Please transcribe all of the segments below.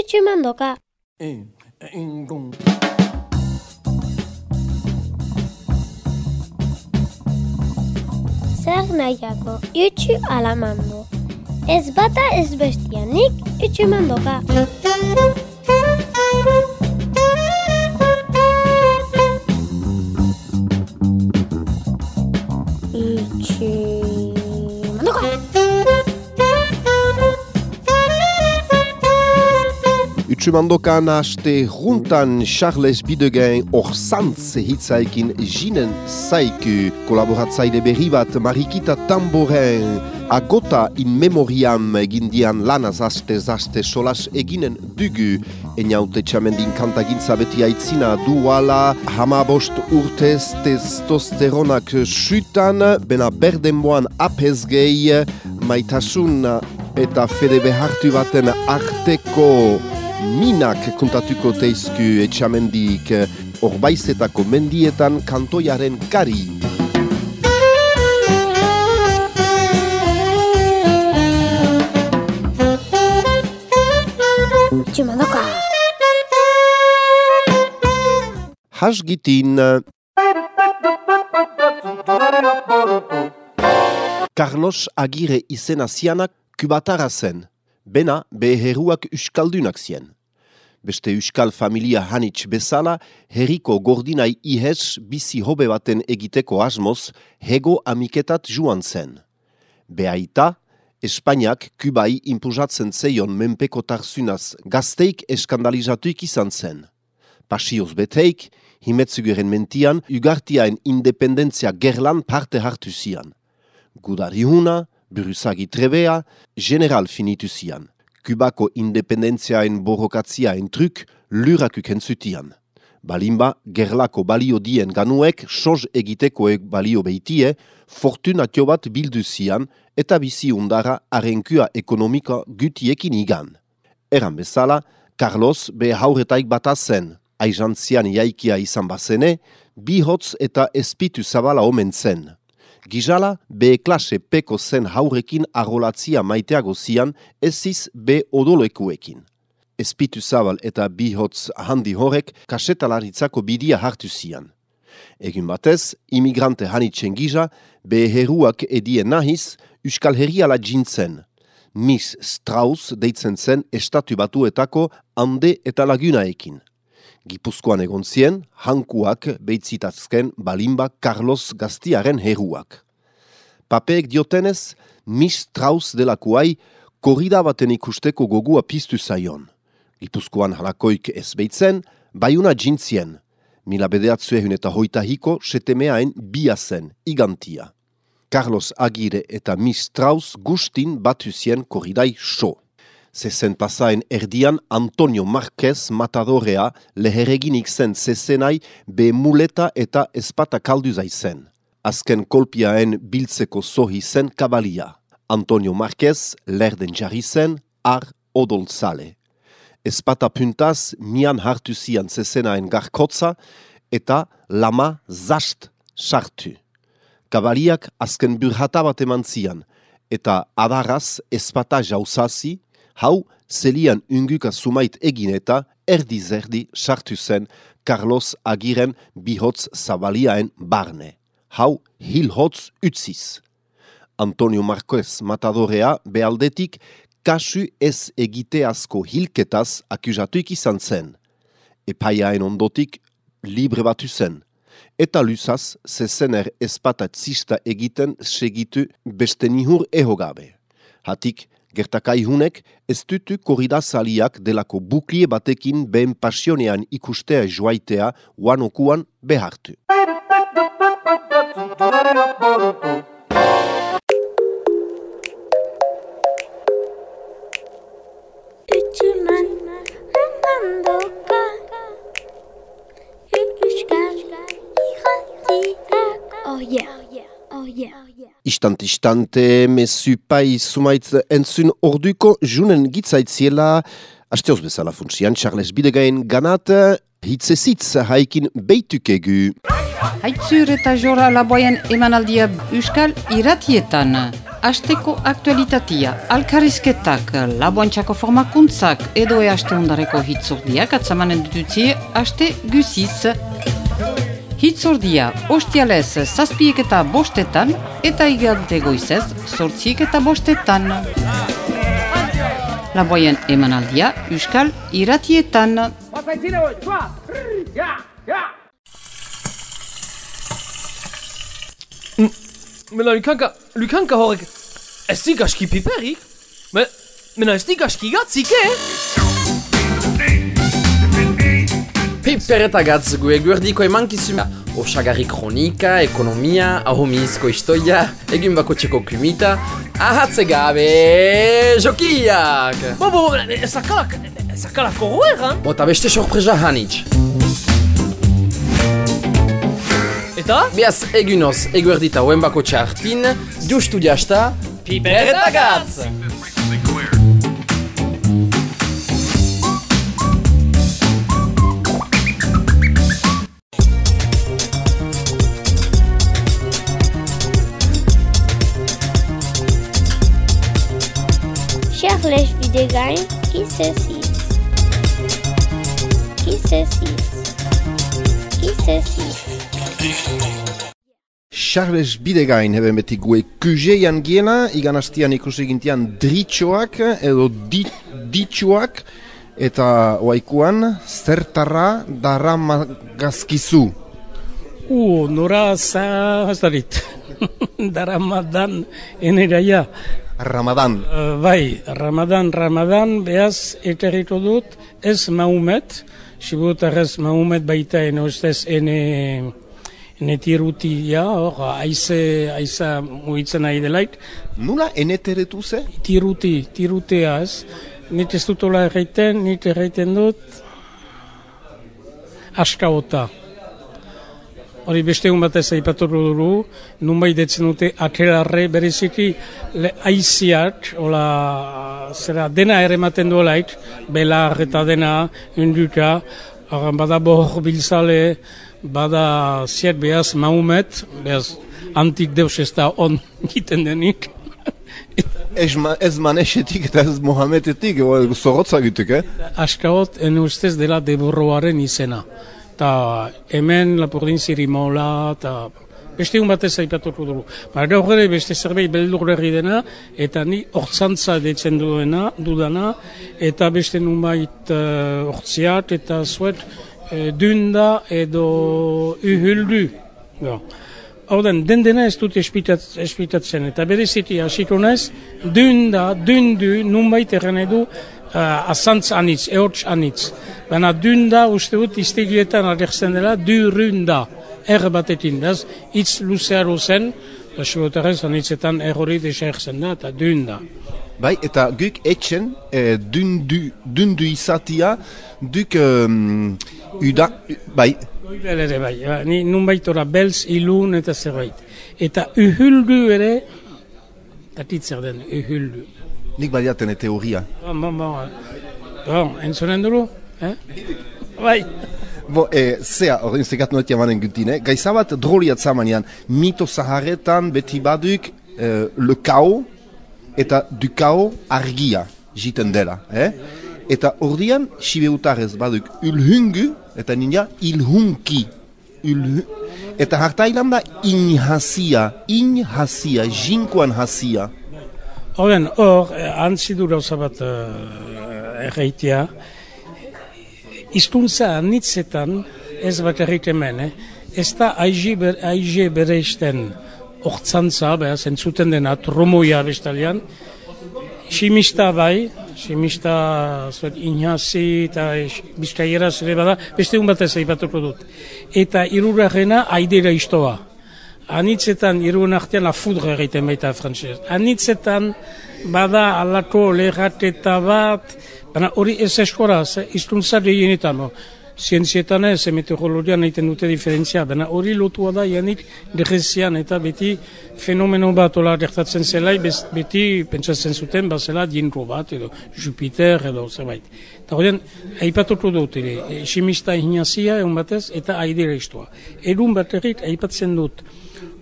itxumandoka. E, engon. Zer nahiako, itxu alamando. Ez bata ez bestianik itxumandoka. Itxumandoka. Utsumandokan haste juntan Charles Bidegen orzantz hitzaikin jinen zaiku kolaboratzaile berri bat Marikita Tamboren. Agota in memoriam egindian lanaz haste zaste solas eginen dugu. Eniaute txamendin kantagintza beti aitzina duala. Hamabost urtez testosteronak sutan bena berdenboan apesgei maitasun eta fede behartu baten arteko minak kontatuko teizku etxamendik orbaizetako mendietan kantoiaren kari. Itxumandoka. Hasgitin Carlos Agire izena zianak kubatara zen, bena beheruak uskaldunak zien. Beste euskal familia hanitz bezala, herriko gordinai ihes bizi hobe baten egiteko asmoz, hego amiketat joan zen. Beaita, Espainiak kubai impuzatzen zeion menpeko tarzunaz gazteik eskandalizatuik izan zen. Pasioz beteik, himetzuguren mentian, ugartiaen independentzia gerlan parte hartu zian. Gudari huna, buruzagi trebea, general finitu zian. Kubako independentziaen borrokatzia truk lurakuk entzutian. Balimba, gerlako balio dien ganuek, soz egitekoek balio behitie, fortunatio bat bildu zian eta bizi undara arenkua ekonomika gutiekin igan. Eran bezala, Carlos be hauretaik bata zen, aizantzian jaikia izan bazene, bi hotz eta espitu zabala omen zen. Gizala, be klase peko zen haurekin arrolatzia maiteago zian, eziz be odolekuekin. Espitu zabal eta bihotz handi horrek kasetalaritzako bidia hartu zian. Egin batez, imigrante hanitzen giza, beheruak edien nahiz, Euskal Herriala jintzen. Miss Strauss deitzen zen estatu batuetako hande eta lagunaekin. Gipuzkoan egon zien, hankuak beitzitazken balimba Carlos Gaztiaren heruak. Papeek diotenez, Miss Strauss delakoai korrida baten ikusteko gogua piztu zaion. Gipuzkoan halakoik ez beitzen, baiuna jintzien. Mila bedeatzuehun eta hoita hiko, setemeaen bia zen, igantia. Carlos Agire eta Miss Strauss gustin batu zien korridai so. Zezen pasaen erdian Antonio Marquez matadorea lehereginik zen zezenai be muleta eta espata kaldu zaizen. Azken kolpiaen biltzeko sohi zen kabalia. Antonio Marquez lerden jarri zen ar odoltzale. Espata puntaz mian hartu zian zezenaen garkotza eta lama zast sartu. Kabaliak azken burhata bat eman zian, eta adarraz espata jauzazi, hau zelian unguka sumait egin eta erdi-zerdi sartu zen Carlos Agiren bihotz zabaliaen barne. Hau hilhotz utziz. Antonio Marquez matadorea bealdetik kasu ez egite asko hilketaz akuzatuik izan zen. Epaiaen ondotik libre batu zen eta lusaz zezener espatat zista egiten segitu beste nihur ehogabe. Hatik, gertakai hunek ez dutu korridazaliak delako buklie batekin behen pasionean ikustea joaitea uanokuan behartu. Oh yeah, oh yeah. Istant istante, mesu pai sumaitz entzun orduko junen gitzaitziela, asteoz bezala funtsian, Charles Bidegain ganat, hitzezitz haikin beitukegu. Haitzur eta jora laboien emanaldia euskal iratietan. asteko aktualitatia, alkarrizketak, laboantxako formakuntzak edo e aste ondareko hitzordiak atzamanen dututzie aste guziz. Hitzordia, ostialez zazpiek eta bostetan, eta igante goizez, sortziek eta bostetan. Laboien emanaldia, Euskal Iratietan. Mena Lukanka, Lukanka horrek, ez dik aski piperik? Me, mena ez dik aski gatzik, eh? Piper eta gatz gu eguerdiko emankizuna Osagarri kronika, ekonomia, ahomizko istoia, egin bako txeko kumita Ahatze gabe, jokiak! Bo, bo, ezakalak, ezakalak horrela, Bota beste sorpresa hanitz Eta? Beaz egunoz, eguerdita hoen bako txartin, justu jasta Piper Charles Videgain, Qui c'est six Qui c'est six Charles Bidegain heben beti gue kujeian giela, igan hastian ikusi gintian dritxoak edo di, ditxoak, eta oaikuan zertarra darra magazkizu. U, nora za, ez darit, daramadan eneraia. Ramadan. Uh, bai, ramadan, ramadan, behaz, eterriko dut, ez maumet, sibutarrez maumet baita ene ustez ene, ene tirutia, hor, aize, aiza mugitzen nahi delait, Nula eneteretu ze? tiruti, tirutea ez, nit ez dutola erreiten, nit erreiten dut, askaota. Hori beste egun batez aipatuko dugu, nunbait detzen dute akelarre bereziki le aiziak, hola, zera, dena ere ematen duelait, belar eta dena, unduka, Agan, bada bohor bilzale, bada ziet behaz maumet, behaz antik deus ez da on egiten denik. Ez, ma, ez manesetik eta ez Mohamedetik, o, zorrotza gitek, eh? Askaot, en ustez dela deborroaren izena. Ta hemen lapurdin zirimola, eta beste egun batez aipatuko dugu. Ba, gaur ere beste zerbait beldurrerri dena, eta ni hortzantza detzen duena, dudana, eta beste nunbait uh, hortziat, eta zuet uh, dunda edo uhuldu. Ja. Hau den, den dena ez dut espitat, espitatzen, eta bereziti hasiko naiz, dunda, dundu, nunbait erren edu, uh, azantz anitz, ehortz anitz. Baina dunda, uste dut, istilietan agertzen dela, durunda, er batekin, beraz, hitz luzearo zen, eta subotarez, anitzetan errori desagertzen da, eta dunda. Bai, eta guk etxen, e, dundu, dundu izatia, duk um, uda, bai, Goibel ere bai, ba, ni nunbait ora belz, ilun eta zerbait. Eta uhuldu ere, tatitzer den, uhuldu. Nik badiaten teoria. Bon, bon, bon, bon, entzunen dugu, eh? Bai. Bo, e, zea, horrein zekat noetia manen gutine, gaizabat droliat zamanean, mito zaharretan beti baduk e, le kao eta du kao argia jiten dela, eh? Eta ordian, sibeutarez baduk ulhungu, eta nina ilhunki. Ulhu... Eta hartailan da inhasia, inhasia, jinkoan hasia. Horren, hor, eh, antzidu gauza bat uh, erreitea, izkuntza anitzetan, ez bakarrik hemen, eh? ez da aize ber, aize bereisten ortsantza, behar zentzuten dena, tromoia bestalian, simista bai, simista zuet inhazi eta bizkaiera zure bada, beste un batez aipatuko dut. Eta irurarrena aidera istoa. Anitzetan iruen artean la foudre egiten baita frantzez. Anitzetan bada alako lehateta bat, baina hori ez eskoraz, eh? iztuntza gehienetan. No? Zientzietan ez, meteorologian egiten dute diferentzia, baina hori lotua da janik derezian eta beti fenomeno bat ola gertatzen zelai, bez- beti pentsatzen zuten bazela dinko bat edo Jupiter edo zerbait. Eta horien, aipatuko dut ere, e, simista inazia egon batez eta aidera istua. Erun baterik aipatzen dut,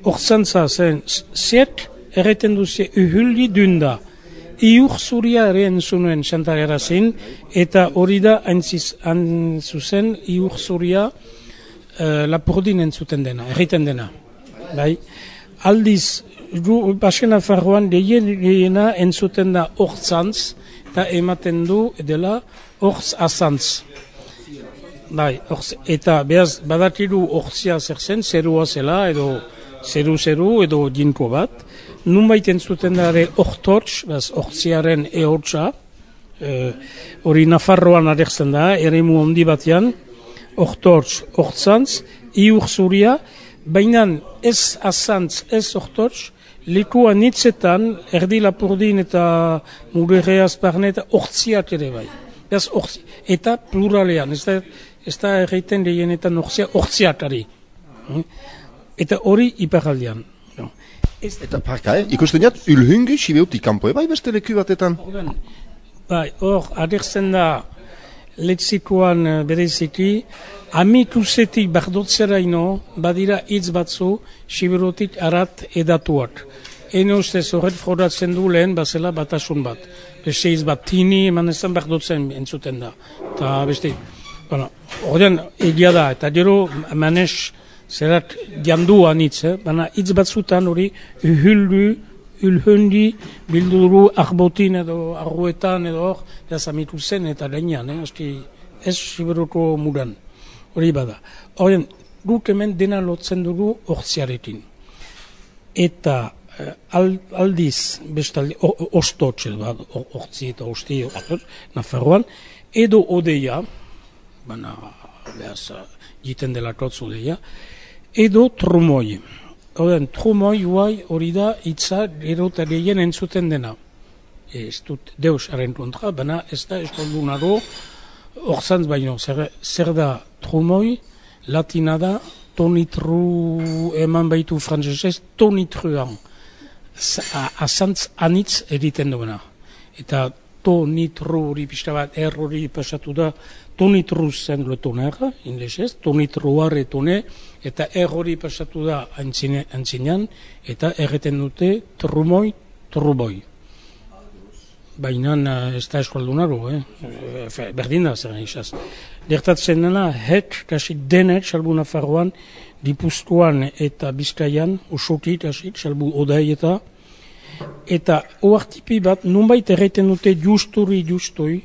Horzantza zen, ziet erreten duzie uhuldi dunda. Iur zuria ere entzunuen Santa Gerazin, eta hori da hain ziz- hain zuzen iur zuria uh, lapurdin entzuten dena, erriten dena. Bai? Aldiz, gu Baskena Farroan lehien lehiena entzuten da hortzantz, eta ematen du dela hortz azantz. Bai, orz, eta behaz badakiru ortzia zer zen, zerua zela, edo zeru-zeru, edo jinko bat. Nunbait entzuten da ere ortortz, behaz ortziaren ehortza, eh, hori Nafarroan agertzen da, eremu handi batean, ortortz, ortzantz, iur zuria, baina ez azantz, ez ortortz, leku anitzetan, erdi lapurdin eta murereaz barne eta ortziak ere bai. Beraz, ortzi, eta pluralean, ez da, ez da erreiten gehienetan ortzia, ortziakari. Hmm? Eta hori iparaldean. Ez, Eta parka, eh? Ikusten jat, ulhungi, sibeutik kanpo, bai beste leku batetan. Orduan, Bai, hor, agertzen da letzikoan eh, bereziki, amituzetik bardotzeraino, badira hitz batzu, siberotik arat edatuak. Ene ustez horret frodatzen du lehen, bazela batasun bat. Beste hitz bat tini eman ezan bardotzen entzuten da. Ta beste, bueno, ordean egia da, eta gero manes zerat jandu anitz, eh? baina hitz batzutan hori uhuldu, ulhundi, bilduru arbotin edo arruetan edo hor, ez amitu zen eta lehinan, eh? Aski, ez siberoko mudan, hori bada. Horien, guk hemen dena lotzen dugu ortziarekin. Eta eh, al, aldiz, o- ostotx, edo, bada, o- ortzi eta osti, ostotx, Nafarroan, edo odeia, baina, behaz, eh, jiten dela kotz odeia, edo trumoi. Horren, trumoi guai hori da hitza gero eta gehien entzuten dena. Ez dut deus haren kontra, baina ez da eskoldunaro orzantz baino. Zer, zer da trumoi, latina da, tonitru eman baitu frantzesez, tonitruan. Azantz anitz egiten duena. Eta tonitru hori pixka bat, er pasatu da, tonitru zen tonnerre, inglesez, tonitruare tone, eta er hori pasatu da antzine- antzinean, eta erreten dute trumoi, truboi. Baina ez da eskualdunaro, eh? Eh, fe, Berdin da zer izaz. Gertatzen dena, het, kasi denet, salbu Nafarroan, Dipuzkoan eta Bizkaian, osoki, kasi, salbu odai eta, eta oartipi bat, nunbait erraiten dute justuri justoi,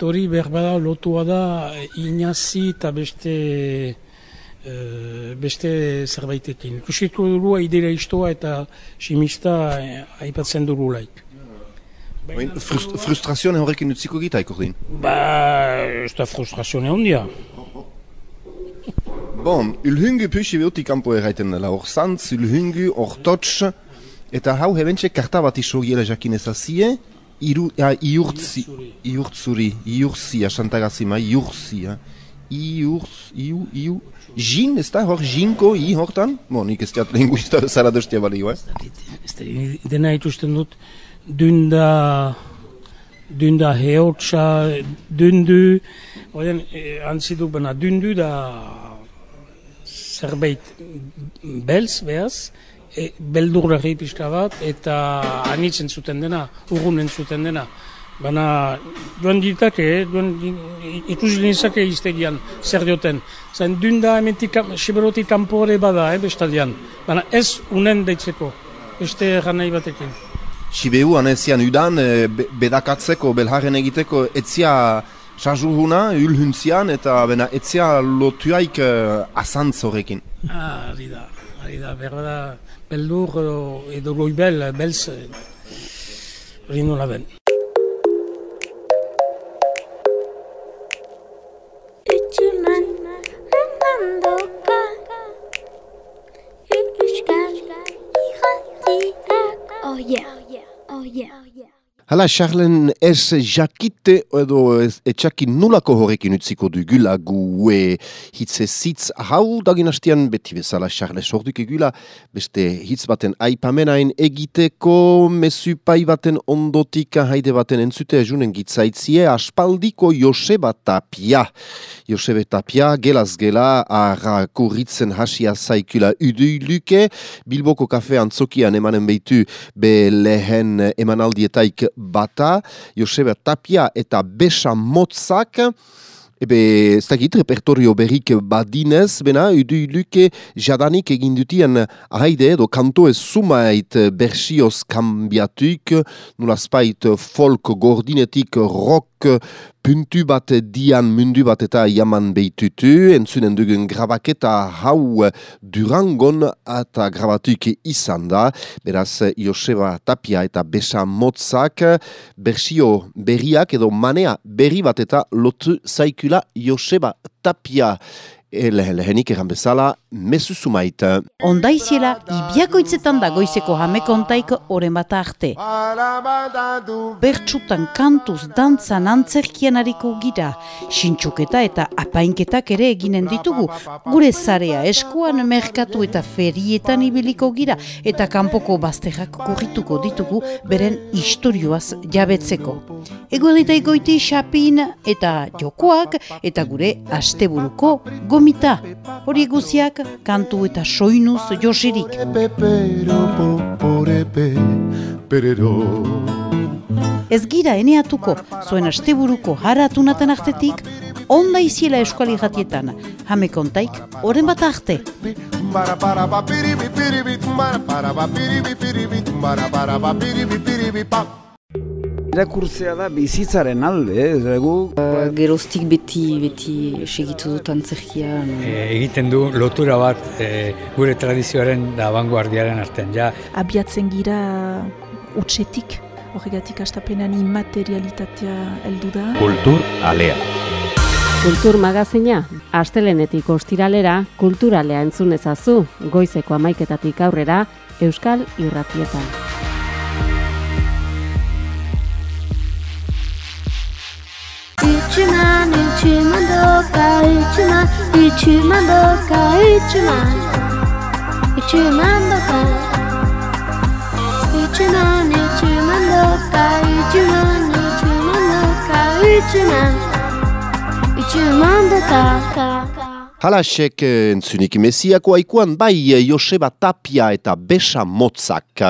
tori berbada lotua da inazi eta beste eh, beste zerbaitekin. Kusitu dugu aidera istoa eta simista eh, aipatzen dugu laik. Frust, frustrazioen horrekin utziko gita ikurdin. Ba, ez da frustrazione handia. Bon, ulhungu pu sibeutik kanpo erraiten dela. Hor zantz, ulhungu, hor totx, eta hau hebentxe karta bat iso giela jakin ezazie, iru, ja, iurtzi, iurtzuri, iurtzi, asantagazima, iurtzi, ja. Iurtz, iu, iu, jin, ez da hor jinko, i hortan? Bon, nik ez diat linguista zara dostia balio, eh? Ez da, dena ikusten dut, dunda, dunda heotxa, dundu, oden, eh, antzidu bena, dundu da zerbait belz, behaz, e, beldurrari pixka bat, eta anitzen zuten dena, urrunen zuten dena. Baina, duan ditake, eh, duan di- ikusi nintzake iztegian zer dioten. Zain, dunda ementik, kam- siberotik kanpore bada, eh, bestaldean. Baina ez unen deitzeko, beste egan nahi batekin. Sibeu anezian udan, eh, be- bedakatzeko, belharren egiteko, etzia sarjuhuna, ulhuntzian, eta bena, etzia lotuaik uh, azantz horrekin. Ah, hori da, hori da, berra da, beldur edo, goibel, belz, hori nola. Ütümen Anandoka Oh yeah. Oh yeah Hala, Charlen ez jakite edo etxakin nulako horrekin utziko dugula gue hitze zitz hau dagin hastian beti bezala Charles orduk egula beste hitz baten aipamenain egiteko mesu pai baten ondotik haide baten entzute ajunen gitzaitzie aspaldiko Joseba Tapia. Joseba Tapia gelaz gela arra kurritzen hasia zaikula uduiluke Bilboko kafe antzokian emanen behitu be lehen emanaldietaik bata, Joseba Tapia eta Besa Motzak, Ebe, ez dakit, repertorio berrik badinez, bena, edu luke jadanik egin dutien haide edo kanto ez sumait bersioz kambiatuk, nulazpait folk gordinetik rock puntu bat dian mundu bat eta jaman behitutu, entzunen dugun grabaketa hau durangon eta grabatuk izan da, beraz Joseba Tapia eta Besa Motzak bersio berriak edo manea berri bat eta lotu zaikula Joseba Tapia. Lehenik egan bezala, mesu sumait. Ondaiziela, ibiakoitzetan da goizeko jamekontaik oren bat arte. Bertsutan kantuz dantzan antzerkian hariko gira, sintxuketa eta apainketak ere eginen ditugu. Gure zarea eskuan merkatu eta ferietan ibiliko gira, eta kanpoko bazterrak korrituko ditugu beren istorioaz jabetzeko. Egoerita egoiti xapin eta jokoak eta gure asteburuko gomita. Hori guziak kantu eta soinuz josirik. Ez gira eneatuko, zuen asteburuko haratunaten artetik, onda iziela eskuali jatietan, jame kontaik, oren bat arte. Irakurtzea da bizitzaren alde, ez dugu? Geroztik beti, beti segitu dut antzerkian. E, egiten du lotura bat e, gure tradizioaren da vanguardiaren artean. Ja. Abiatzen gira utxetik, horregatik astapenan immaterialitatea heldu da. Kultur alea. Kultur magazina, astelenetik ostiralera, kulturalea entzun ezazu, goizeko amaiketatik aurrera, Euskal Irratietan. 一万一万どうか一万一万どうか一万一万どうか一万一万どうか一万一万どうか一万一万どうか Halasek entzunik mesiakoa ikuan bai Joseba Tapia eta Besa Motzak.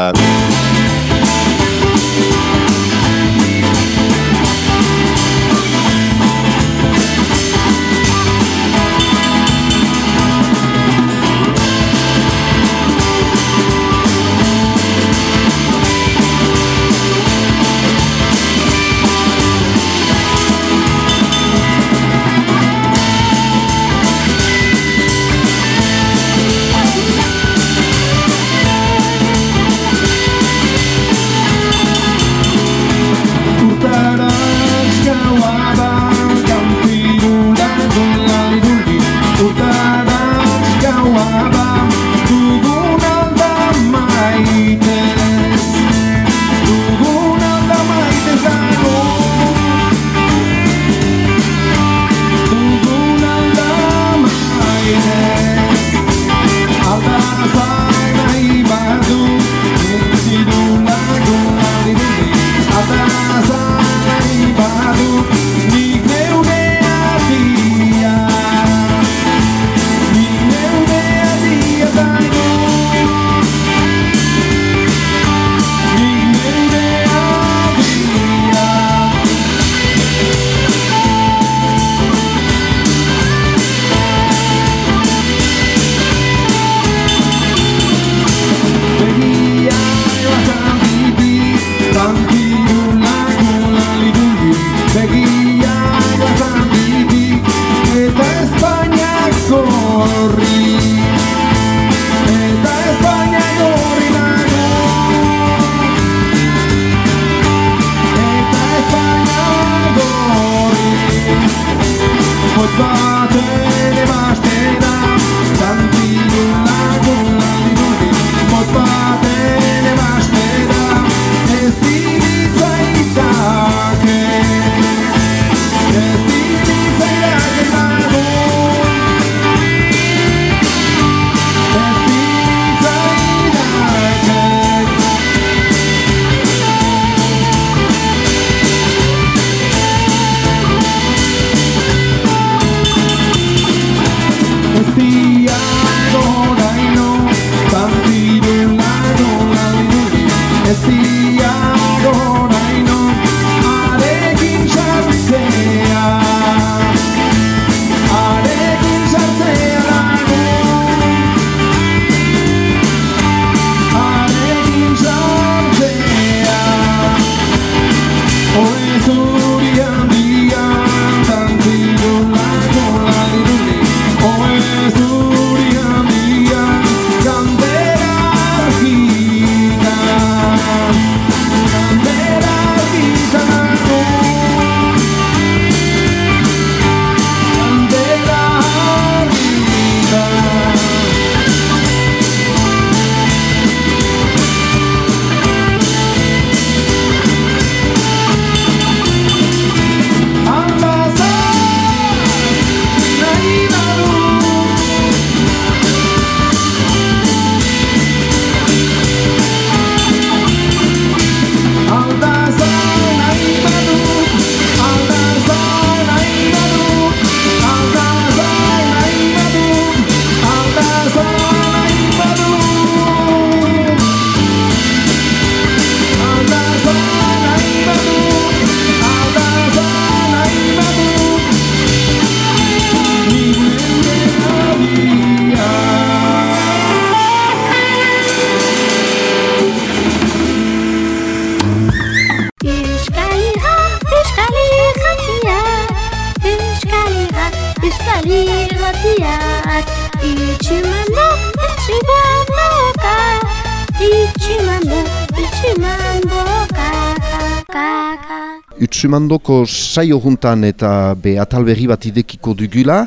Utsumandoko saio juntan eta be atal berri bat idekiko dugula,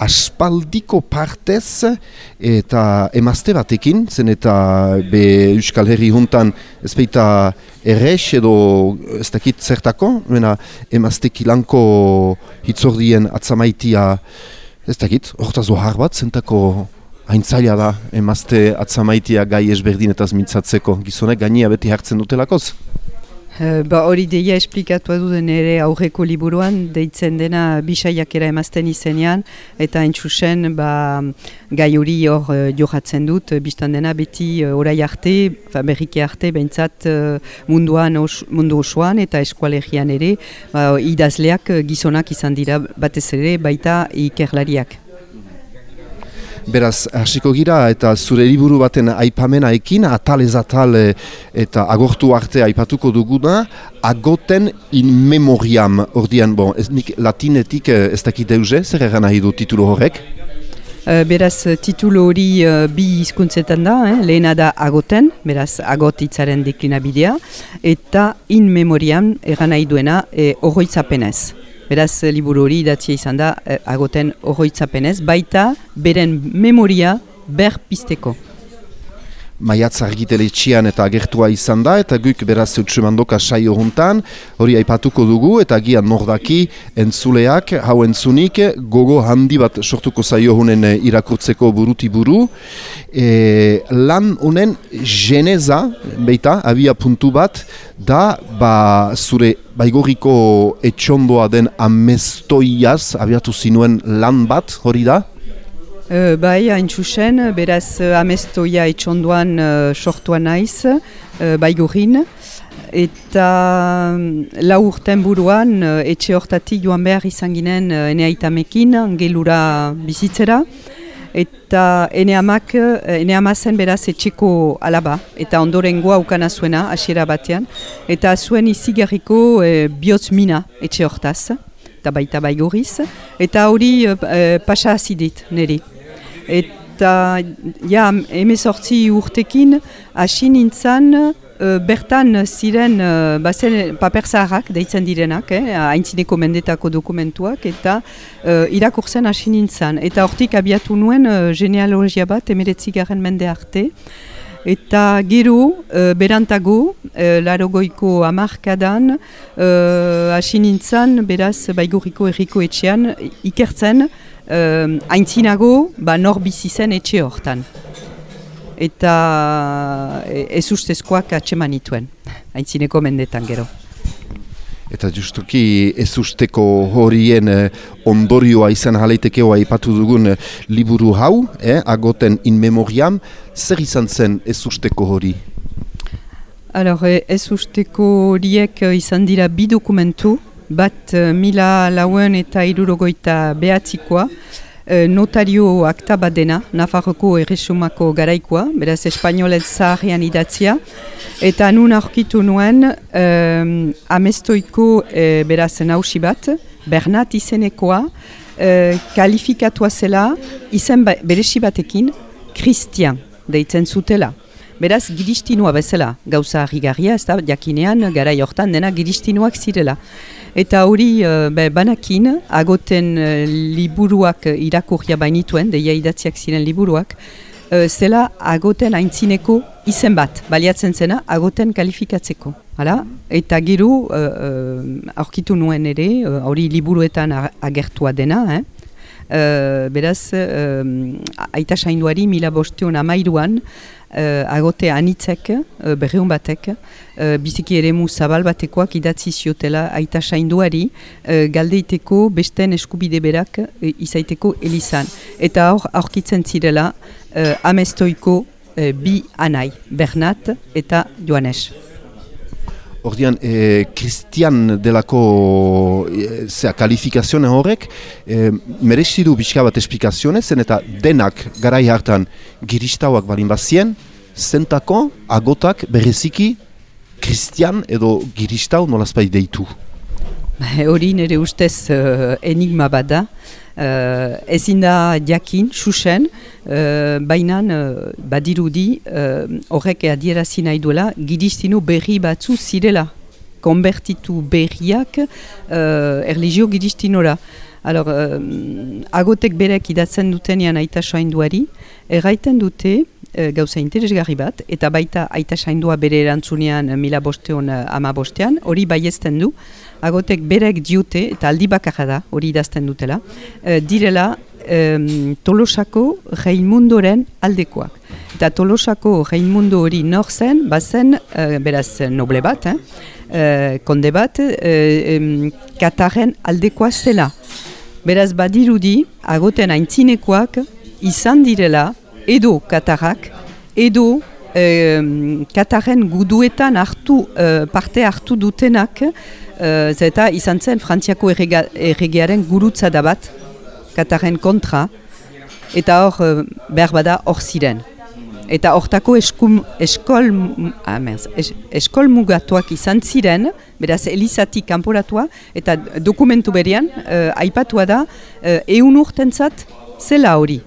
aspaldiko partez eta emazte batekin, zen eta be Euskal Herri juntan ez baita errex edo ez dakit zertako, mena lanko hitzordien atzamaitia ez dakit, horretaz ohar bat, zentako haintzaila da emazte atzamaitia gai ezberdin eta mintzatzeko, gizonek gainia beti hartzen dutelakoz? Eh, ba hori deia esplikatu den ere aurreko liburuan, deitzen dena bisaiakera emazten izenean, eta entxusen ba, gai hori hor uh, johatzen dut, biztan dena beti orai arte, fa, berrike arte, behintzat munduan os, mundu osoan eta eskualegian ere, ba, idazleak gizonak izan dira batez ere baita ikerlariak. Beraz, hasiko gira eta zure liburu baten aipamena ekin, atal ez atal eh, eta agortu arte aipatuko duguna, agoten in memoriam, ordian, bon, ez nik latinetik eh, ez dakit deuze, zer egan nahi du titulu horrek? Beraz, titulu hori uh, bi hizkuntzetan da, eh? lehena da agoten, beraz, agot itzaren deklinabidea, eta in memoriam egan nahi duena eh. Beraz, liburu hori idatzia izan da, eh, agoten horroitzapenez, baita beren memoria ber pisteko. Maiatz argiteletxian eta agertua izan da, eta guk beraz utsumandoka saio juntan, hori aipatuko dugu, eta gian nordaki entzuleak, hau entzunik, gogo handi bat sortuko zaio hunen eh, irakurtzeko buruti buru. E, lan honen geneza, beita, abia puntu bat, da, ba, zure baigoriko etxondoa den amestoiaz, abiatu zinuen lan bat, hori da? Uh, bai, hain txusen, beraz amestoia etxonduan uh, sortuan naiz, uh, baigurin. Eta um, lau urten buruan, uh, etxe hortatik joan behar izan ginen uh, ene aitamekin, gelura bizitzera. Eta ene amak, ene beraz etxeko alaba, eta ondoren goa ukana zuena, asiera batean. Eta zuen izigarriko uh, bihotz mina etxe hortaz, eta baita baiguriz. Eta hori uh, pasa azidit niri eta ja, emezortzi urtekin hasi nintzen uh, bertan ziren uh, bazen paper zaharrak deitzen direnak, eh, haintzineko mendetako dokumentuak eta uh, irakurtzen hasi nintzen. Eta hortik abiatu nuen uh, genealogia bat emeretzi garen mende arte. Eta gero, uh, berantago, uh, larogoiko amarkadan, uh, hasi nintzen, beraz, baiguriko erriko etxean, ikertzen, uh, aintzinago ba, nor bizi zen etxe hortan. Eta e, ez ustezkoak atseman ituen, aintzineko mendetan gero. Eta justuki ez usteko horien eh, ondorioa izan jaleitekeoa ipatu dugun eh, liburu hau, eh, agoten in memoriam, zer izan zen ez usteko hori? Alors, eh, ez usteko horiek eh, izan dira bi dokumentu, bat uh, mila lauen eta irurogoita behatzikoa, uh, notario akta bat dena, Nafarroko erresumako garaikoa, beraz espainolet zaharrian idatzia, eta nun aurkitu nuen um, amestoiko uh, beraz nausi bat, Bernat izenekoa, uh, kalifikatua zela, izen ba, beresi batekin, Christian, deitzen zutela. Beraz, giristinua bezala, gauza harrigarria, ez da, jakinean, gara jortan dena giristinuak zirela. Eta hori uh, banakin, agoten uh, liburuak irakurria bainituen, deia idatziak ziren liburuak, uh, zela agoten aintzineko izen bat, baliatzen zena, agoten kalifikatzeko. Hala? Eta gero, uh, aurkitu nuen ere, hori liburuetan agertua dena, eh? Uh, beraz, uh, aita sainduari mila bostion amairuan, uh, agote anitzek, uh, berreun batek, uh, biziki ere mu zabal batekoak idatzi ziotela aita sainduari, uh, galdeiteko besten eskubide berak uh, izaiteko elizan. Eta hor, aurkitzen zirela, uh, amestoiko uh, bi anai, Bernat eta Joanes. Ordian, eh, Christian delako eh, zera, kalifikazioen horrek, eh, merezi du pixka bat esplikazioen zen eta denak garai hartan giristauak balin bazien, zentako agotak bereziki Christian edo giristau nolazpai deitu. Hori nire ustez uh, enigma bat da. Uh, ezin da jakin, susen, uh, baina uh, badirudi uh, horrek adierazi nahi duela, gidistino berri batzu zirela. Konbertitu berriak uh, erligio gidistinora. Alors, uh, agotek berek idatzen dutenean aita soainduari, erraiten dute, gauza interesgarri bat, eta baita aita saindua bere erantzunean mila bosteon ama bostean, hori baiezten du, agotek berek diute, eta aldi bakarra da, hori idazten dutela, e, direla Tolosako Raimundoren aldekoak. Eta Tolosako Raimundo hori nor zen, bazen, e, beraz noble bat, eh? e, konde bat, e, Kataren aldekoa zela. Beraz badirudi, agoten aintzinekoak izan direla, edo Katarrak, edo e, Kataren guduetan hartu, parte hartu dutenak, uh, zeta izan zen Frantziako erregearen gurutza da bat, Kataren kontra, eta hor uh, behar bada hor ziren. Eta hortako eskol, ah, es, eskol mugatuak izan ziren, beraz elizatik kanporatua, eta dokumentu berian, uh, aipatua da, uh, eun urtentzat zela hori.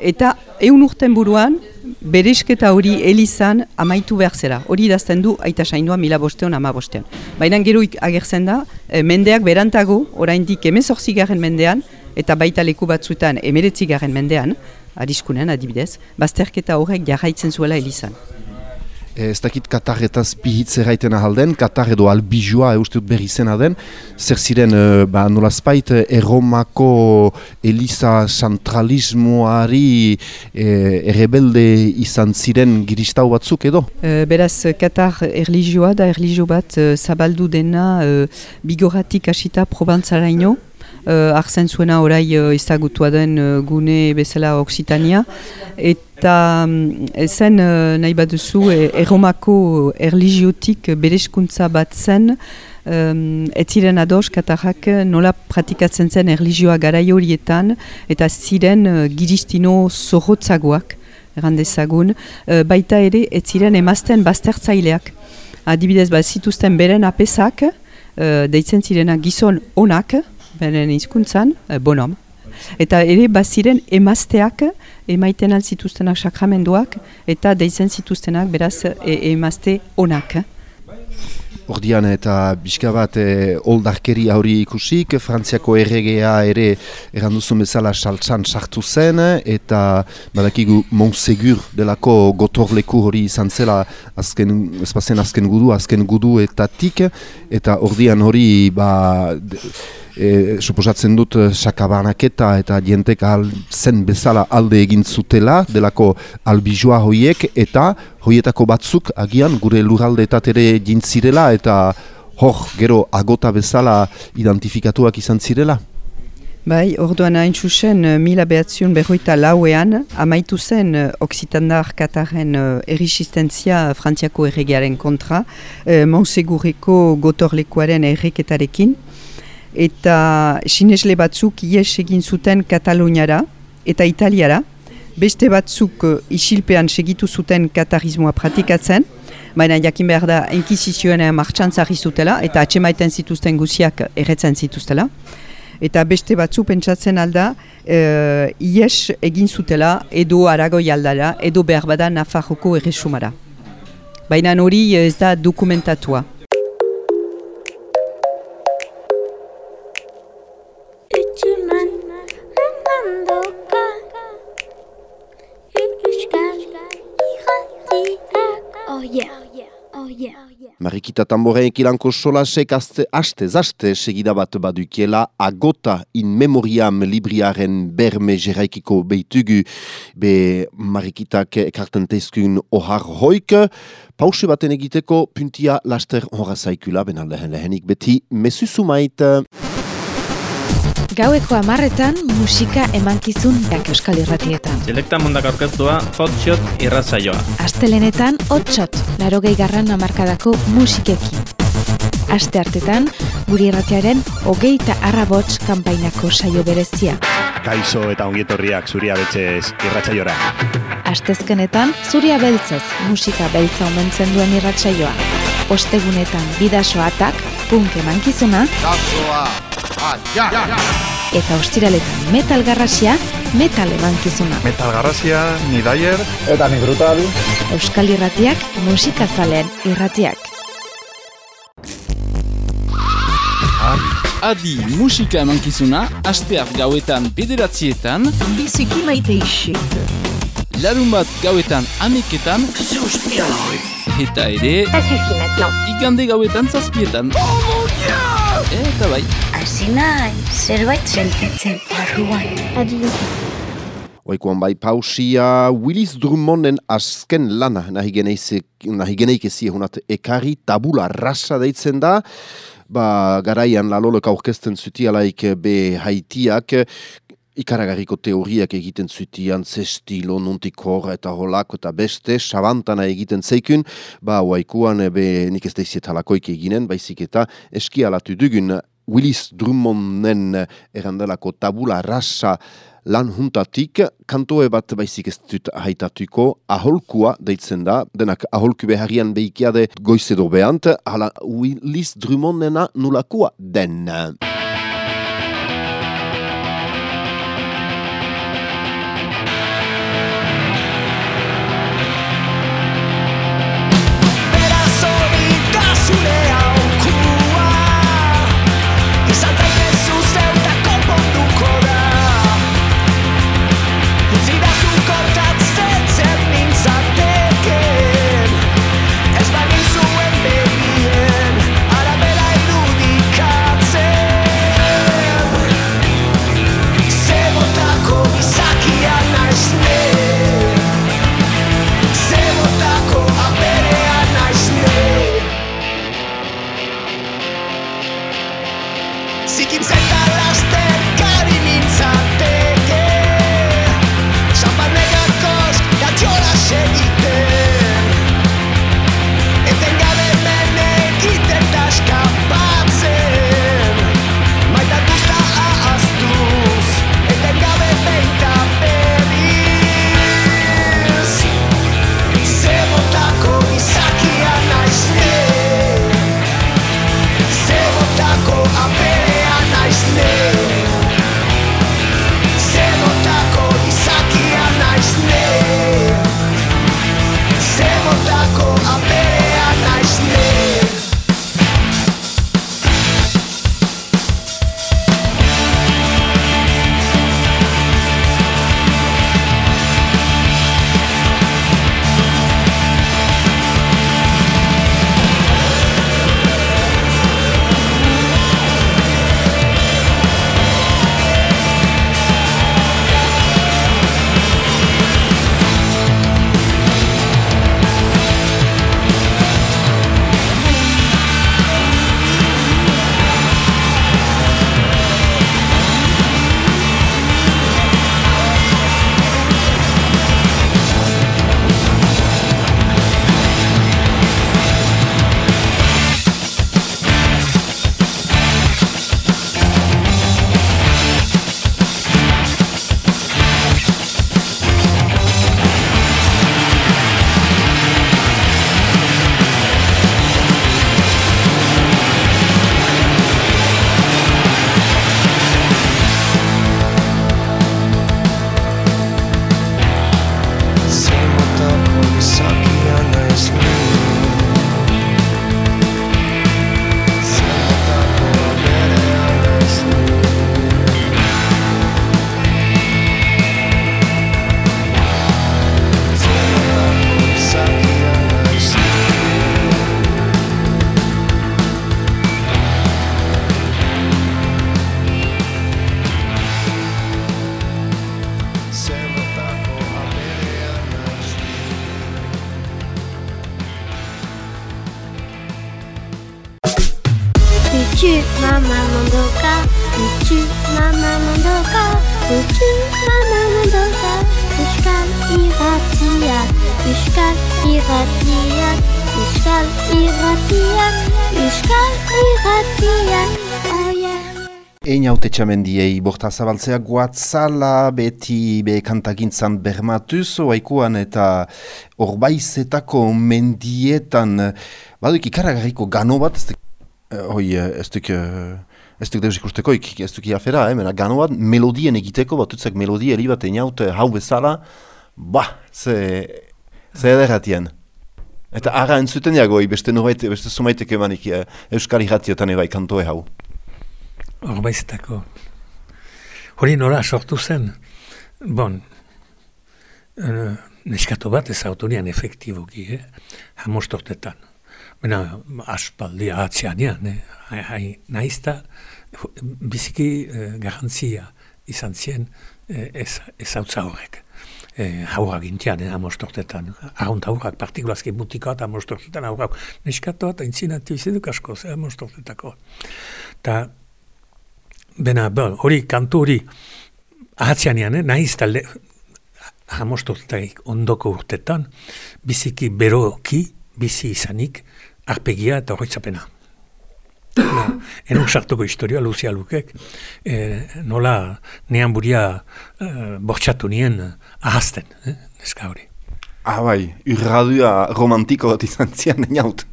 Eta eun urten buruan, beresketa hori elizan amaitu behar zera. Hori idazten du aita saindua mila bosteon ama bosteon. Baina gero agertzen da, e, mendeak berantago, oraindik emezorzi garen mendean, eta baita leku batzuetan emeretzi garen mendean, ariskunen adibidez, bazterketa horrek jarraitzen zuela elizan. Eh, ez dakit Katar eta Spihitz erraiten ahalden, Katar edo albizua eusteut berri zena den, zer ziren, uh, ba, nolazpait, erromako eliza centralismoari eh, errebelde izan ziren giristau batzuk edo? beraz, Katar erlijioa da erlijio bat zabaldu dena uh, bigoratik asita probantzaraino, uh, arzen zuena orai ezagutua den gune bezala Oksitania. Eta um, zen uh, nahi bat duzu e, erromako erligiotik bereskuntza bat zen Um, ez ziren ados katarrak nola pratikatzen zen erligioa garai horietan eta ziren uh, giristino zorrotzagoak errandezagun, uh, baita ere ez ziren emazten baztertzaileak. Adibidez, bat zituzten beren apesak, uh, deitzen zirena gizon onak, beren hizkuntzan eh, bonom. Eta ere baziren emazteak, emaiten zituztenak sakramenduak, eta deizen zituztenak beraz e, emazte onak. Ordian eta bizka bat e, oldarkeri hori ikusik, Frantziako erregea ere erranduzu bezala saltzan sartu zen, eta badakigu Montsegur delako gotorleku hori izan zela azken, ezpazen azken gudu, azken gudu eta tik, eta ordian hori ba, e, suposatzen dut e, sakabanaketa eta jentek al, zen bezala alde egin zutela delako albizua hoiek eta hoietako batzuk agian gure lurraldeetat ere jintzirela eta hor gero agota bezala identifikatuak izan zirela. Bai, orduan hain txusen, e, mila behatzion berroita lauean, amaitu zen e, Oksitandar Kataren erresistentzia Frantziako erregearen kontra, e, Monsegurreko gotorlekuaren erreketarekin, eta sinesle batzuk ies egin zuten Kataluniara eta Italiara, beste batzuk uh, isilpean segitu zuten katarismoa pratikatzen, baina jakin behar da enkizizioen martxan zutela eta atxemaiten zituzten guziak erretzen zituztela. Eta beste batzu pentsatzen alda, uh, ies egin zutela edo aragoi aldara, edo behar bada Nafarroko erresumara. Baina hori ez da dokumentatua. Marikita tamboreek ilanko solasek azte, aste, zaste segida bat badukiela agota in memoriam libriaren berme jeraikiko beitugu be Marikitak ekarten teizkun ohar hoik. Pause baten egiteko puntia laster horra zaikula, benal lehen lehenik beti mesusumait. Gaueko amarretan musika emankizun dak euskal irratietan. Selekta mundak aurkeztua hotshot irratzaioa. Astelenetan hotshot, laro garran amarkadako musikekin. Aste hartetan, guri irratiaren hogeita arrabots kanpainako saio berezia. Kaixo eta ongietorriak zuria betxez irratzaiora. Astezkenetan, zuria beltzez musika beltza omentzen duen irratsaioa. ostegunetan bidasoatak, punk emankizuna, eta ostiraletan metal garrasia, metal emankizuna. Metal garrasia, ni daier, eta ni brutal. Euskal irratiak, musikazalean irratiak. Adi musika emankizuna, asteak gauetan bederatzietan, biziki maite isik. larun bat gauetan ameketan, eta ere, igande gauetan zazpietan. Eta bai, Hasi nahi, zerbait sentitzen barruan. Adi. Oikoan bai pausia Willis Drummonden azken lana nahi geneik ezi honat ekari tabula rasa deitzen da. Ba, garaian lalolek aurkezten zutialaik be haitiak ikaragarriko teoriak egiten zutian ze stilo, nuntik hor eta holako eta beste, sabantana egiten zeikun, ba, oaikuan be nik ez daiziet halakoik eginen, baizik eta eskialatu dugun Willis Drummonden erandelako tabula rasa lan juntatik, kantoe bat baizik ez dut haitatuko, aholkua deitzen da, denak aholku beharrian behikiade goizedo behant, hala Willis Drummondena nulakoa den. Ein haute txamendiei borta zabaltzea guatzala beti be kantagintzan bermatuz, oaikuan eta orbaizetako mendietan, baduik ikaragarriko gano bat, ez duk, eh, hoi, eh, ez duk, eh, ez duk deus ikusteko, ik- ez duk iafera, eh, mena gano bat, melodien egiteko, batutzak melodia heli bat einaut hau bezala, ba, ze, ze ederratien. Eta ara entzuten jagoi, beste norbait, beste zumaitek emanik Euskal Irratiotan ebai kantoe hau. Horbaizetako. Hori nola sortu zen. Bon, uh, neskato bat ez autorian efektiboki, eh? hamostortetan. Bena, aspaldi ahatzean, eh? hai, hai, naizta, biziki eh, garantzia izan zien eh, ez, ez horrek. Eh, haurrak gintian, eh, hamostortetan. Arrunt haurrak, partikulazki mutikoa eta hamostortetan haurrak. Neskato bat aintzinatu iziduk asko, ze hamostortetako. Ta, Bena, bon, hori, kantu hori, ahatzean eh? nahiz talde, hamostortaik ondoko urtetan, biziki beroki, bizi izanik, arpegia eta horretzapena. No, enuk sartuko historioa Luzia Lukek, eh, nola nean buria eh, bortxatu nien ahazten, eh, neska hori. Ah, bai, irradua romantiko bat izan zian einaut.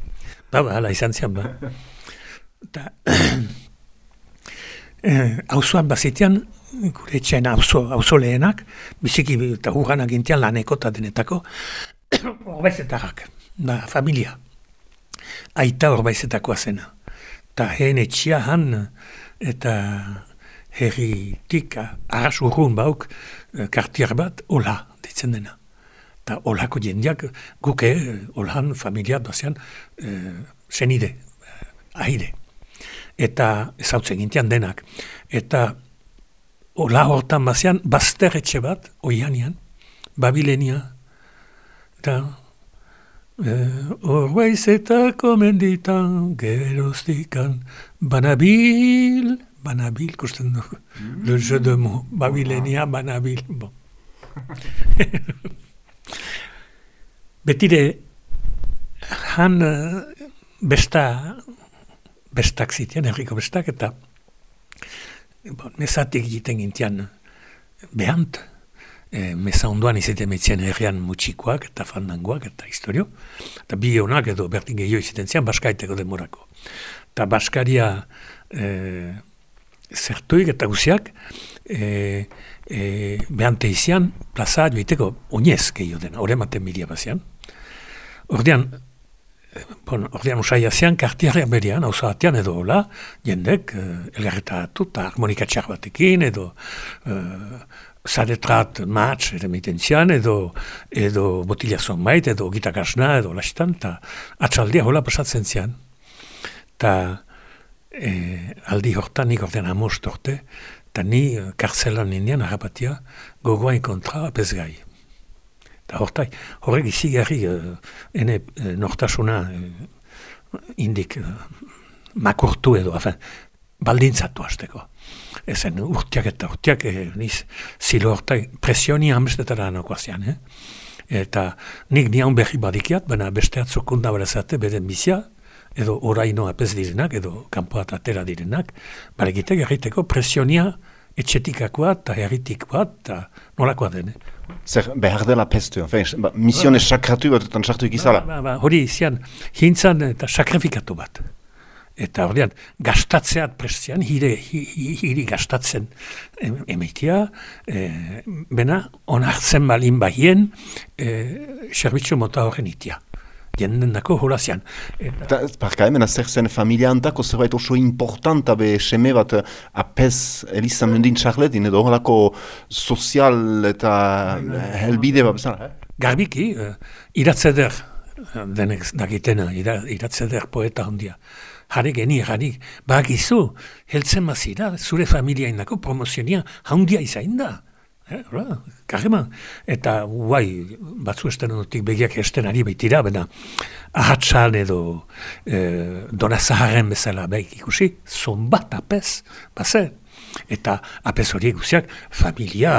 Ba, ba, ala izan zian, ba. Ta, eh, auzoan bazitean, gure etxean auzo, auzo lehenak, biziki eta hurganak gintian laneko eta denetako, horbaizetarrak, da, familia. Aita horbaizetakoa zena. Ta heen etxia han, eta herritik arras urrun bauk, eh, kartier bat, ola, ditzen dena. Ta olako jendeak, guke, olhan familia dozean, eh, zenide, eh, aire. Eta ezautzen gintian denak. Eta ola hortan bazean, bazter etxe bat, oianian, Babilenia, eta Horbaizetako menditan, geroztikan, banabil, banabil, kusten du, le jeu de mots, Babilenia, banabil, bon. Betire, han eh, besta, bestak zitean, herriko bestak, eta bon, mesatik egiten gintian behant, e, meza ondoan izaten metzien herrian mutxikoak eta fandangoak eta historio, eta bi honak edo bertin gehiago izaten zian, baskaiteko demorako. Eta baskaria e, zertuik eta guziak, e, e, behante izian, plaza joiteko oinez gehiago dena, hori ematen milia bazian. Ordean, bon, ordean usaia zian, kartiarrean berian, hau batean edo hola, jendek, eh, elgarretatu eta harmonikatxar batekin, edo eh, zaretrat matx ere meiten zian, edo, edo botila zonbait, edo gitakasna, edo lastan, eta atxaldia hola pasatzen zian. Ta eh, aldi hortan nik ordean amost orte, eta ni eh, kartzelan nindian harrapatia gogoain kontra apesgai. Eta hortai, horrek izigarri uh, ene uh, nortasuna uh, indik uh, makurtu edo, afen, baldintzatu hasteko. Ezen urtiak eta urtiak, eh, niz, zilo hortai, presioni hamestetara nakoazian, eh? Eta nik nian berri badikiat, baina beste atzokunda berazate beden bizia, edo oraino apez direnak, edo kanpoat atera direnak, baregitek erriteko presionia etxetikakoa eta herritikoa eta nolakoa den. Eh? Zer, behar dela pestu, ba, misione sakratu bat eta sartu ikizala. Ba, ba, hori izian, hintzan eta sakrifikatu bat. Eta ordean, gastatzeat prestian, hire, hi- hi- hiri gastatzen em, emeitia, e, bena, onartzen balin bahien, e, serbitzu mota horren itia. Jenden dako holazian. Eta, parka, hemen zer zen familia antako zerbait oso importanta be seme bat eh, apez Elisa Mundin Charletin edo horrelako sozial eta eh, helbide bat bezala. eh? Garbiki, uh, iratzeder, denek dakitena, ira, iratzeder poeta handia. Jare geni, jari, bakizu, heltzen mazira, zure familia indako promozionia handia izain da. Eh, hola, karrema. Eta guai, batzu estenotik begiak esten ari baitira, bena ahatsan edo eh, dona zaharren bezala behik ikusi, zon bat apez, bazen. Eta apez horiek guziak, familia,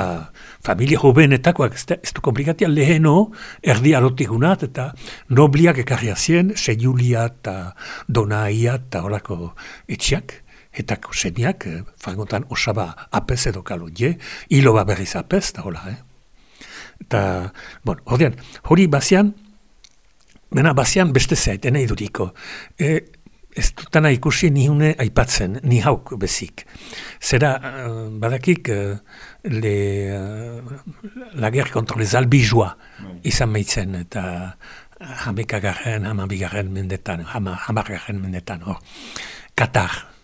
familia jovenetakoak, ez, ez du komplikatia leheno, erdi arotigunat, eta nobliak ekarria zien, Seiulia eta Donaia eta horako etxiak, eta seniak, eh, frangotan osaba apes edo kalo die, hilo ba berriz apes, da hola, eh? Eta, bon, ordean, hori bazian, mena bazian beste zait, ena iduriko. E, ez dutana ikusi nihune aipatzen, ni hauk bezik. Zera, uh, badakik, uh, le, uh, la guerre contre les albijua izan meitzen, eta hamikagarren, hamabigarren mendetan, hamargarren mendetan, hor. Katar.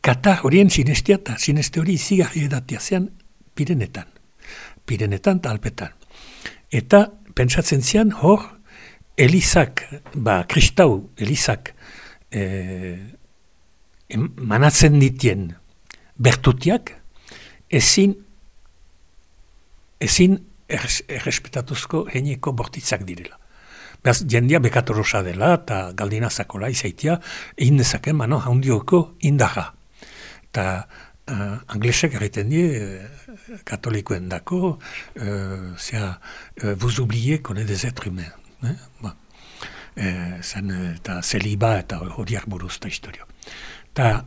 Katar horien sinestia eta sineste hori izigarri edatia zean pirenetan. Pirenetan eta alpetan. Eta pentsatzen zian hor, Elizak, ba, kristau Elizak, eh, manatzen ditien bertutiak, ezin, ezin errespetatuzko heineko bortitzak direla. Beaz, jendia bekatorosa dela eta galdinazakola izaitia, egin dezaken, mano, haundioko indaja. Eta uh, anglesek egiten die, uh, katolikoen dako, uh, zera, uh, vous oubliez qu'on est des êtres humains. Eh? Ba. Uh, zen, eta zeliba eta horiak buruz eta historio. Eta,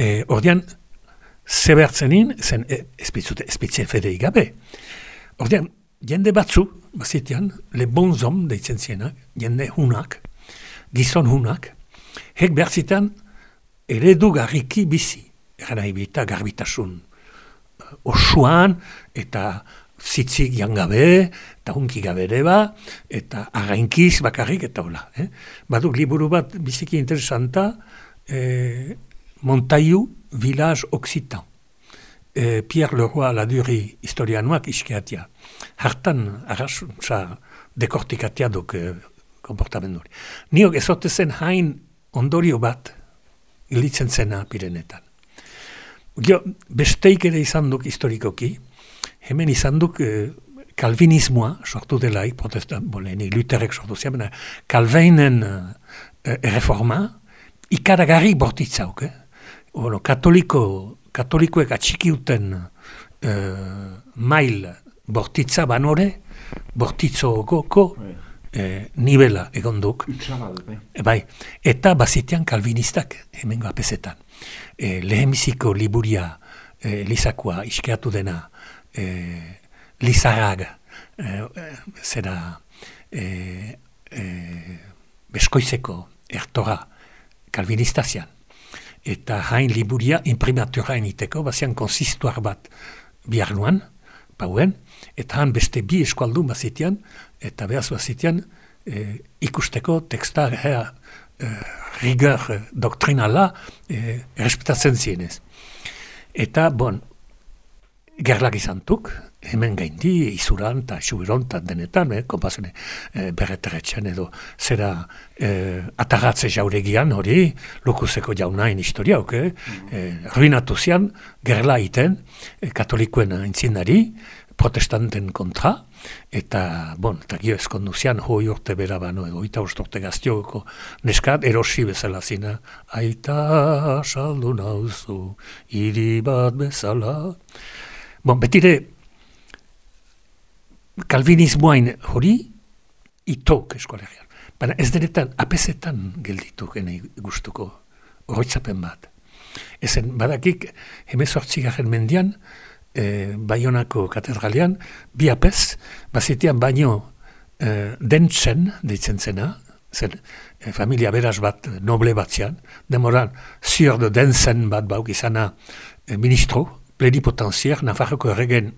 uh, ordean, zebertzenin, zen, eh, espitzie fedei gabe. Ordean, jende batzu, bazitean, le bons hom deitzen zienak, jende hunak, gizon hunak, hek behar zitean, eredu garriki bizi, eran ibita garbitasun uh, osuan, eta zitzik jangabe, eta hunki gabe ere ba, eta againkiz bakarrik, eta hola. Eh? Baduk liburu bat biziki interesanta, eh, Montaiu Village Occitan. Eh, Pierre Leroy Laduri historianuak iskeatia hartan arrasuntza dekortikatea duk eh, komportamendu hori. Niok ezote zen hain ondorio bat ilitzen zena pirenetan. Gio, besteik ere izan duk historikoki, hemen izan duk eh, kalvinismoa sortu delaik, protestan, boleni, Luterek sortu ziamena, kalveinen eh, erreforma, ikaragarri bortitzauk, eh? Ono, katoliko, katolikoek atxikiuten eh, mail bortitza banore, bortitzo bai. eh, nivela egon duk. Bai. E, bai. Eta bazitean kalvinistak hemengo apesetan. E, lehemiziko liburia e, lizakoa iskeatu dena e, lizarag e, zera e, e, beskoizeko ertora kalvinistazian. Eta hain liburia imprimatura iteko, bazian konsistuar bat bihar nuan, pauen, eta han beste bi eskualdun bazitian, eta behaz bazitian, e, ikusteko teksta hea e, rigor e, doktrinala e, errespetatzen zienez. Eta, bon, gerlak izantuk, hemen gaindi, izuran eta xubiron eta denetan, eh, kompazune eh, berreteretxan edo zera eh, atagatze jauregian hori, lukuzeko jaunain historiauk, eh, eh, ruinatu zian, gerla iten, eh, katolikoen aintzindari, protestanten kontra, eta, bon, eta gio eskondu zian, hoi urte bera bano, edo oita ustorte gaztiogoko neskat, erosi bezala zina, aita saldu nauzu, hiri bat bezala. Bon, betire, kalvinismoain hori, itok eskolegian. Baina ez denetan, apesetan gelditu gene gustuko, horretzapen bat. Ezen, badakik, hemezortzi garen mendian, e, Baionako katedralean, bi apez, bazitean baino e, dentzen, deitzen zena, zen, e, familia beraz bat, noble batzean, demoran, zior de dentzen bat bauk izana e, ministro, plenipotenzier, Nafarroko erregen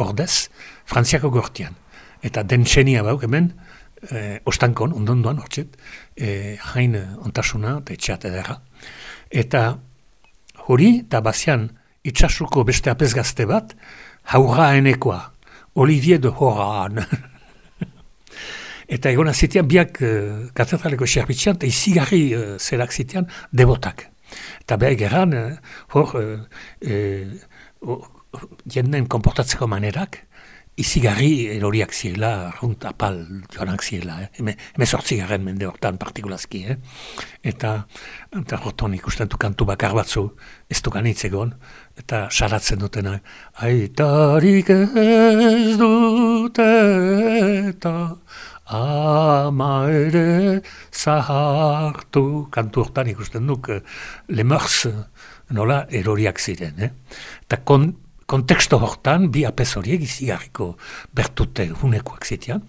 ordez, Frantziako gortian. Eta dentsenia bauk hemen, e, ostankon, ondondoan, hortxet, e, hain ontasuna, eta etxeat edera. Eta hori, eta bazian, itxasuko beste apesgazte bat, haura enekoa, Olivier de Horan. eta egon azitean biak uh, katedraleko xerbitzean, eta izigarri uh, zerak zitean, debotak. Eta behar geran, uh, hor, uh, uh, jenden komportatzeko manerak, izigarri eroriak ziela, runt apal joanak ziela, eh? Heme, sortzi garen mende hortan partikulazki, eh? Eta, eta roton ikusten du kantu bakar batzu, ez du ganitzegon, eta salatzen dutena, aitarik ez dute eta ama ere zahartu, kantu hortan ikusten duk, le mors, nola eroriak ziren. Eh? Eta kon, konteksto hortan, bi apes horiek izigarriko bertute hunekoak zitean.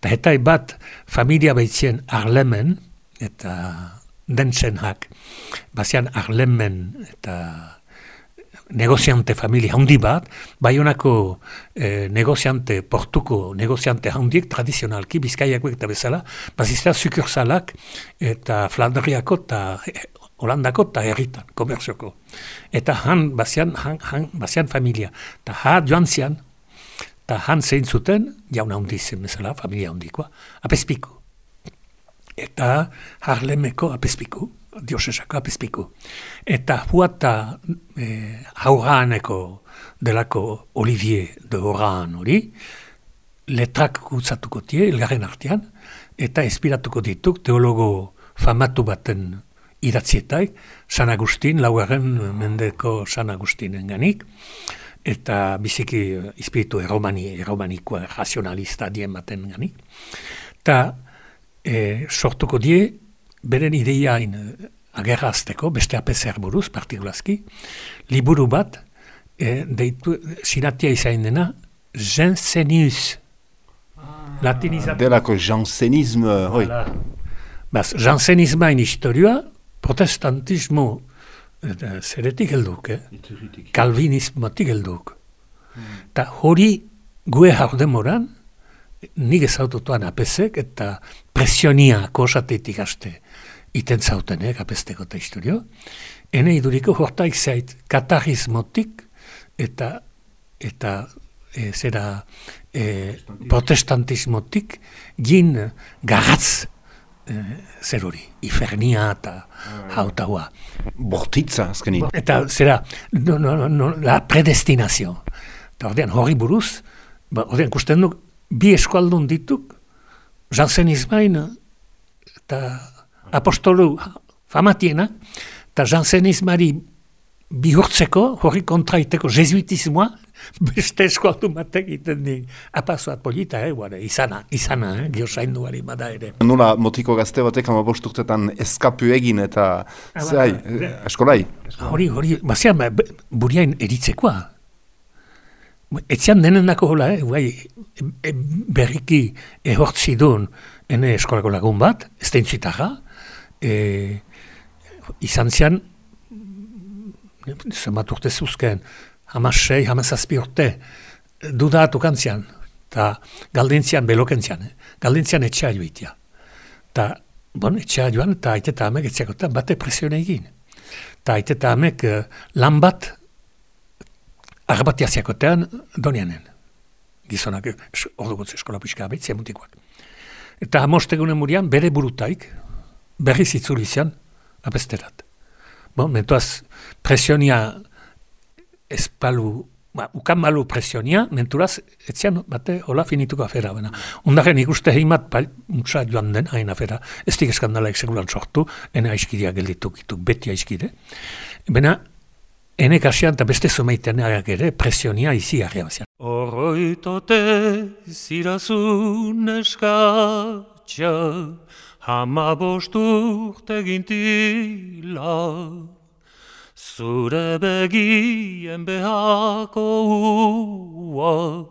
Eta eta bat familia behitzen Arlemen, eta dentzen hak, bazian Arlemen eta negoziante familia handi bat, baionako eh, negoziante, portuko negoziante handiek tradizionalki, bizkaiako eta bezala, baziztea sukursalak eta Flandriako eta Holandako eta herritan, komerzioko. Eta han bazian, han, han bazian familia. Eta ha joan zian, eta han zein zuten, jauna handi zen bezala, familia handikoa, apespiku. Eta harlemeko apespiku diosesako apizpiku. Eta huata e, hauraneko delako Olivier de Horan hori, letrak gutzatuko tie, elgarren artean, eta espiratuko dituk teologo famatu baten idatzietai, San Agustin, laugarren mendeko San Agustinen ganik, eta biziki espiritu erromani, erromanikoa, razionalista dien baten ganik. Eta e, sortuko die, beren ideiain eh, agerrazteko, beste apezer buruz, partikulazki, liburu bat, e, deitu, sinatia izain dena, Jansenus. Ah. Delako jansenisme, hoi. Baz, jansenismain historioa, protestantismo eta, zeretik helduk, eh? kalvinismotik helduk. Eta hmm. hori gue demoran, nik ezaututuan apesek eta presionia kosatetik aste iten zauten, eh, apesteko eta historio. Hene iduriko hortaik zait katarizmotik eta eta e, zera e, protestantismotik gin garatz e, zer hori, ifernia eta hautaua. Bortitza, azkeni. Eta zera, no, no, no, la predestinazio. Eta ordean, hori buruz, ba, ordean, kusten duk, bi eskualdun dituk, jantzen izmain, eta apostolu famatiena, eta jantzen izmari bihurtzeko, hori kontraiteko jesuitismoa, beste eskualdu batek iten di. Apazoat polita, eh, guare, izana, izana, eh, giosain duari bada ere. Nola motiko gazte batek ama bosturtetan eskapu egin eta ah, zehai, eh, eskolai? Hori, hori, bazian, ba, buriain eritzekoa, Etzian denendako hola, eh? Bai, e, berriki ehortzi duen ene eskolako lagun bat, ez da e, izan zian, zenbat urte zuzken, hamas sei, hamas azpi urte, dudatu kantzian, eta galdentzian, belokentzian, eh? galdentzian etxea joitia. Ta, bon, etxea joan, eta aiteta amek etxeakotan bate presione egin. Ta aiteta amek eh, lan bat ziakotean, donianen. Gizonak, ordu gotze eskola pixka abetzia mutikoak. Eta amostegunen murian, bere burutaik, berri zitzuli zian, abesterat. Bon, mentuaz, presionia espalu, ba, ukan malu presionia, menturaz, etzian, bate, hola finituko afera. Bena. Ondaren ikuste heimat, bai, muntza joan den, hain afera, ez dik eskandala eksekulan sortu, ene aiskidea geldituk, beti aiskide. Bena, Enek asian eta beste zumeiten ere presionia izi arrea bazian. Horroitote zirazun eskatxa, hama bosturte gintila, zure begien behako ua,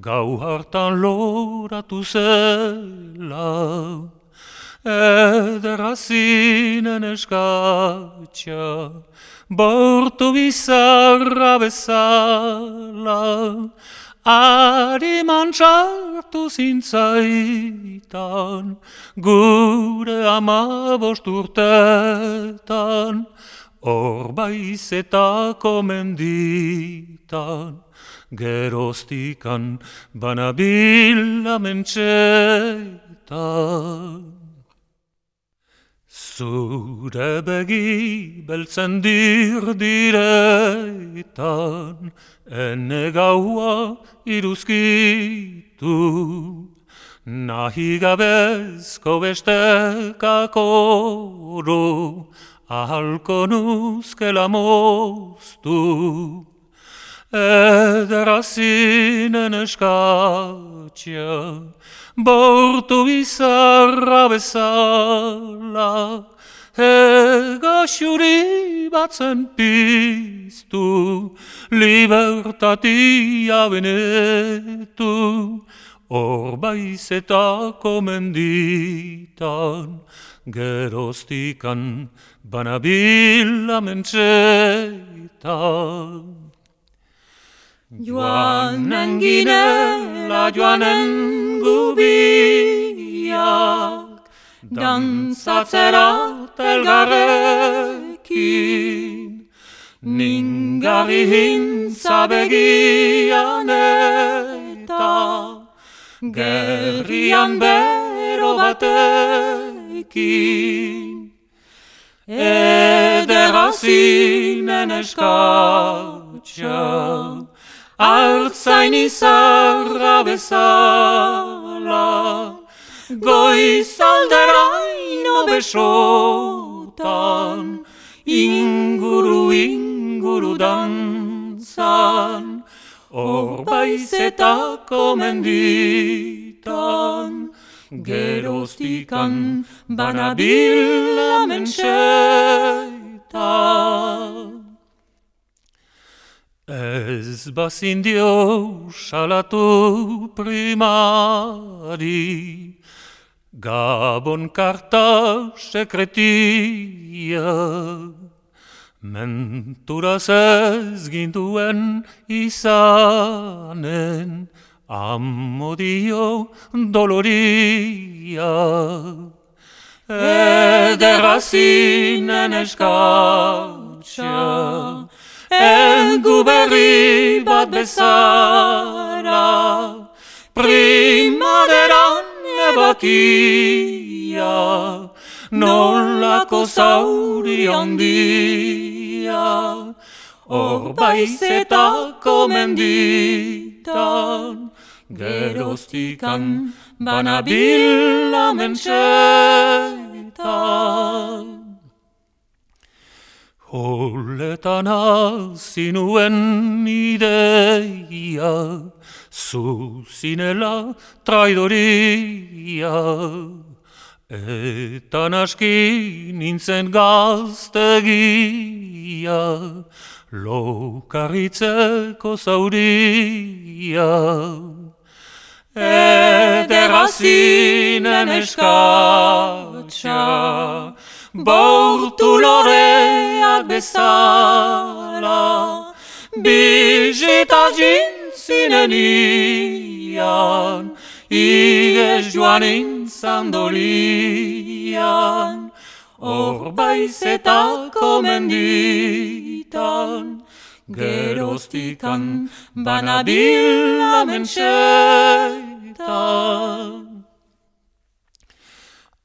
gau hartan loratu zela, ederazinen eskatxa, bortu bizarra bezala, ari mantxartu zintzaitan, gure ama bosturtetan, hor baizetako menditan, geroztikan banabila mentxetan. Zure begi beltzen dir diretan, ene gaua iruzkitu. Nahi gabezko beste kakoru, ahalko nuzkela moztu. Ederazinen eskatxia, bortu bizarra bezala, ega xuri batzen piztu, libertatia benetu, hor baizetako menditan, geroztikan banabila mentxetan. Joanen ginela joanen gubiak, dantzatzera telgarrekin, ningarri hintza begian eta, gerrian bero batekin. Edera zinen Artzain izarra bezala, goiz alderaino besotan, inguru inguru dantzan, hor baizetako menditan, geroztikan banabila mentxetan. Ez bazindio salatu primari, Gabon karta sekretia, Menturaz ez ginduen izanen, Amodio doloria. Ederra zinen eskatxa, Egu berri bat bezara, primaderan ebakia, nolako zauri handia, hor baizetako menditan, geroztikan banabila mentxetan. Holetan azinuen ideia, zuzinela traidoria. Eta naski nintzen gaztegia, lokarritzeko zauria. Ederra zinen eskatxa, Bortu loreak bezala, Bizita jintzinen ian, Iges joan intzan dolian, Hor baizetako menditan, Geroztikan banabila mentxetan.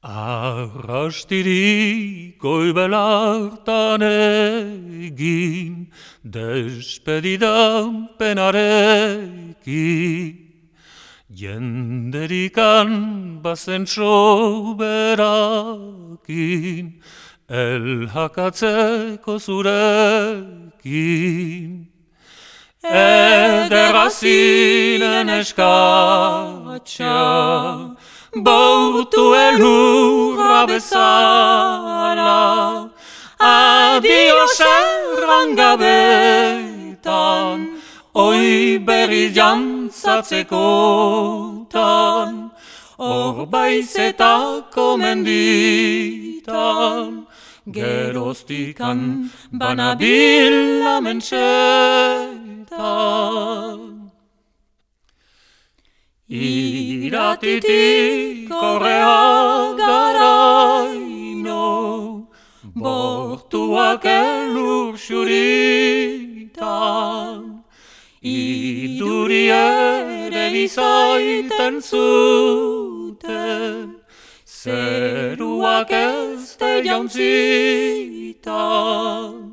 Arrastiri goibelartan egin, despedidan penarekin. Jenderikan bazen soberakin, elhakatzeko zurekin. Ederra zinen Bautu elurra bezala, adio serran gabetan, oi berri jantzatzekotan, hor baizetako menditan, geroztikan banabila mentxetan. Iratitik korrea garaino, bortuak elur xuritan, iduri ere gizaiten zuten, zeruak ez de jauntzitan.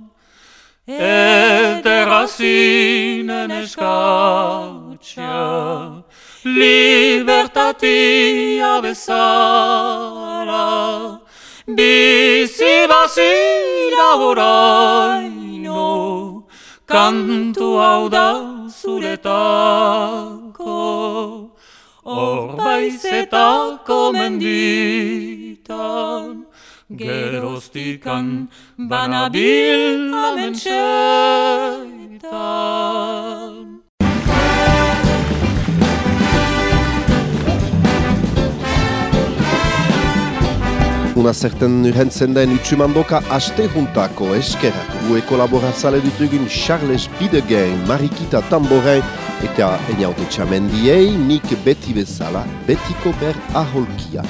Ederra zinen eskatxa, libertatia bezala, bizi bazira horaino, kantu hau da zuretako, hor baizetako menditan, geroztikan, banabil amentxetan. Una zerten urhentzen den utsumandoka aste juntako eskerak gue kolaborazale ditugun Charles Bidegain, Marikita Tamborain eta eniaute txamendiei nik beti bezala, betiko ber aholkia.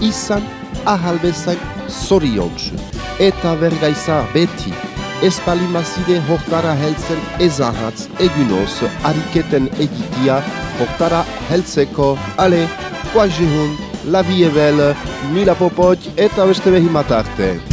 Izan ahal bezain zoriontsu. Eta bergaiza beti, ez palimazide hortara heltzen ezahatz egunoz ariketen egitia hortara heltzeko, ale, koa jehun, la vie belle, mila popot eta beste behimat arte.